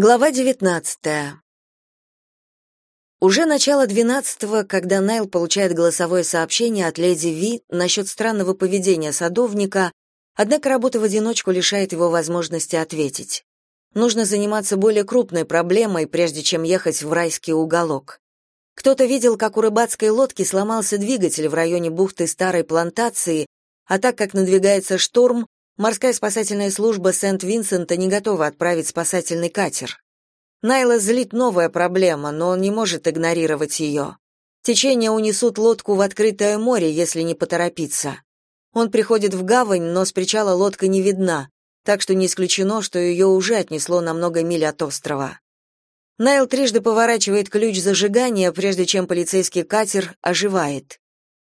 Глава 19. Уже начало двенадцатого, когда Найл получает голосовое сообщение от леди Ви насчет странного поведения садовника, однако работа в одиночку лишает его возможности ответить. Нужно заниматься более крупной проблемой, прежде чем ехать в райский уголок. Кто-то видел, как у рыбацкой лодки сломался двигатель в районе бухты Старой плантации, а так как надвигается шторм, морская спасательная служба Сент-Винсента не готова отправить спасательный катер. Найла злит новая проблема, но он не может игнорировать ее. Течение унесут лодку в открытое море, если не поторопиться. Он приходит в гавань, но с причала лодка не видна, так что не исключено, что ее уже отнесло на много миль от острова. Найл трижды поворачивает ключ зажигания, прежде чем полицейский катер оживает.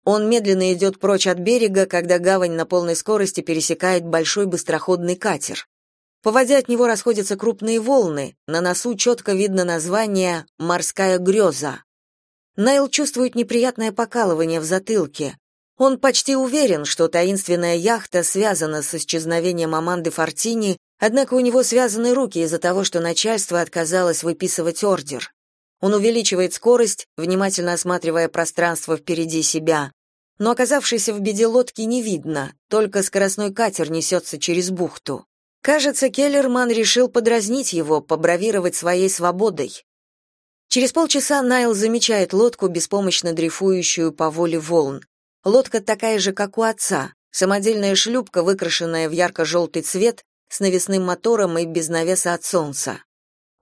Он медленно идет прочь от берега, когда гавань на полной скорости пересекает большой быстроходный катер. По воде от него расходятся крупные волны, на носу четко видно название «Морская греза». Найл чувствует неприятное покалывание в затылке. Он почти уверен, что таинственная яхта связана с исчезновением Аманды Фортини, однако у него связаны руки из-за того, что начальство отказалось выписывать ордер. Он увеличивает скорость, внимательно осматривая пространство впереди себя. Но оказавшейся в беде лодки не видно, только скоростной катер несется через бухту. Кажется, Келлерман решил подразнить его, побравировать своей свободой. Через полчаса Найл замечает лодку, беспомощно дрейфующую по воле волн. Лодка такая же, как у отца, самодельная шлюпка, выкрашенная в ярко-желтый цвет, с навесным мотором и без навеса от солнца.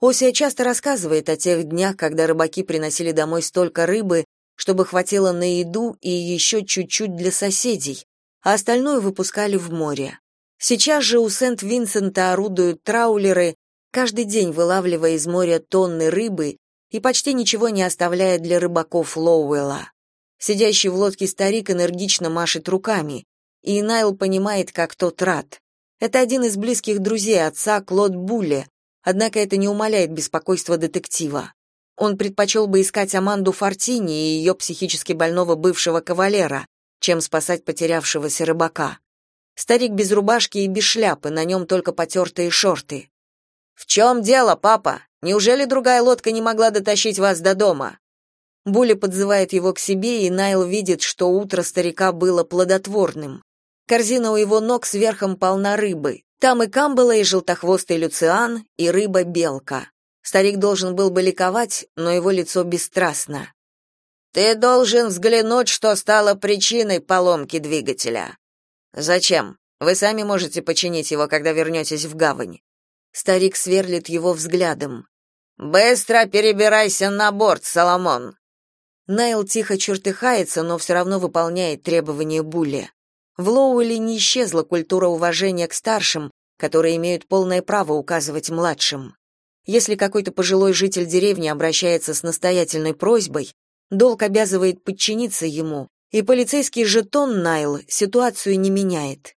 Осия часто рассказывает о тех днях, когда рыбаки приносили домой столько рыбы, чтобы хватило на еду и еще чуть-чуть для соседей, а остальное выпускали в море. Сейчас же у Сент-Винсента орудуют траулеры, каждый день вылавливая из моря тонны рыбы и почти ничего не оставляя для рыбаков Лоуэлла. Сидящий в лодке старик энергично машет руками, и Найл понимает, как тот рад. Это один из близких друзей отца, Клод Булле, Однако это не умаляет беспокойства детектива. Он предпочел бы искать Аманду Фортини и ее психически больного бывшего кавалера, чем спасать потерявшегося рыбака. Старик без рубашки и без шляпы, на нем только потертые шорты. «В чем дело, папа? Неужели другая лодка не могла дотащить вас до дома?» Буля подзывает его к себе, и Найл видит, что утро старика было плодотворным. Корзина у его ног сверхом полна рыбы. Там и Камбала, и желтохвостый Люциан, и рыба-белка. Старик должен был бы ликовать, но его лицо бесстрастно. «Ты должен взглянуть, что стало причиной поломки двигателя». «Зачем? Вы сами можете починить его, когда вернетесь в гавань». Старик сверлит его взглядом. «Быстро перебирайся на борт, Соломон!» Найл тихо чертыхается, но все равно выполняет требования Булли. В Лоуэле не исчезла культура уважения к старшим, которые имеют полное право указывать младшим. Если какой-то пожилой житель деревни обращается с настоятельной просьбой, долг обязывает подчиниться ему, и полицейский жетон Найл ситуацию не меняет.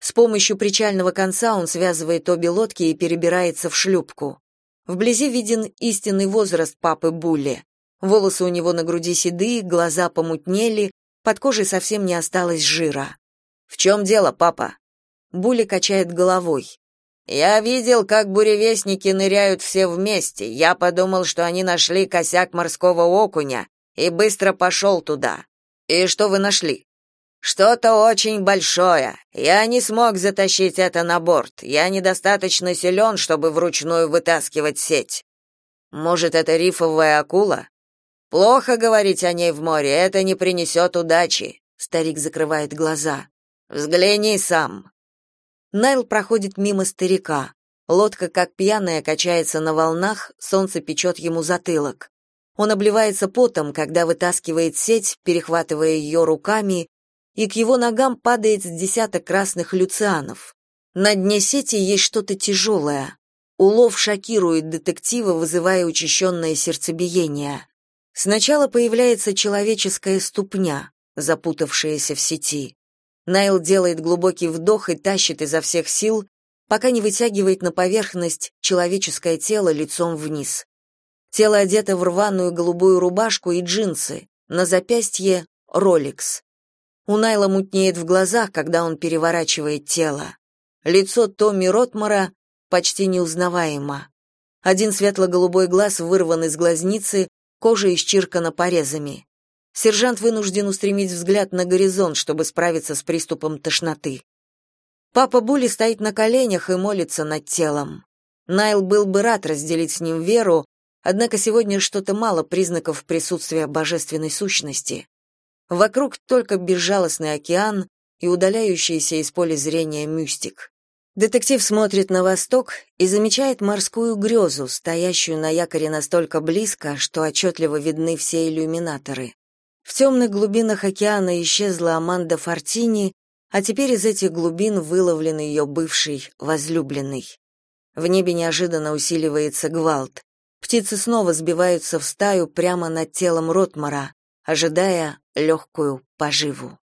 С помощью причального конца он связывает обе лодки и перебирается в шлюпку. Вблизи виден истинный возраст папы Булли. Волосы у него на груди седые, глаза помутнели, под кожей совсем не осталось жира. В чем дело, папа? Були качает головой. Я видел, как буревестники ныряют все вместе. Я подумал, что они нашли косяк морского окуня и быстро пошел туда. И что вы нашли? Что-то очень большое. Я не смог затащить это на борт. Я недостаточно силен, чтобы вручную вытаскивать сеть. Может, это рифовая акула? Плохо говорить о ней в море, это не принесет удачи. Старик закрывает глаза. Взгляни сам. Найл проходит мимо старика. Лодка, как пьяная, качается на волнах, солнце печет ему затылок. Он обливается потом, когда вытаскивает сеть, перехватывая ее руками, и к его ногам падает с десяток красных люцианов. На дне сети есть что-то тяжелое. Улов шокирует детектива, вызывая учащенное сердцебиение. Сначала появляется человеческая ступня, запутавшаяся в сети. Найл делает глубокий вдох и тащит изо всех сил, пока не вытягивает на поверхность человеческое тело лицом вниз. Тело одето в рваную голубую рубашку и джинсы, на запястье — роликс. У Найла мутнеет в глазах, когда он переворачивает тело. Лицо Томми Ротмара почти неузнаваемо. Один светло-голубой глаз вырван из глазницы, кожа исчиркана порезами. Сержант вынужден устремить взгляд на горизонт, чтобы справиться с приступом тошноты. Папа Були стоит на коленях и молится над телом. Найл был бы рад разделить с ним веру, однако сегодня что-то мало признаков присутствия божественной сущности. Вокруг только безжалостный океан и удаляющийся из поля зрения мюстик. Детектив смотрит на восток и замечает морскую грезу, стоящую на якоре настолько близко, что отчетливо видны все иллюминаторы. В темных глубинах океана исчезла Аманда Фортини, а теперь из этих глубин выловлен ее бывший возлюбленный. В небе неожиданно усиливается гвалт. Птицы снова сбиваются в стаю прямо над телом Ротмара, ожидая легкую поживу.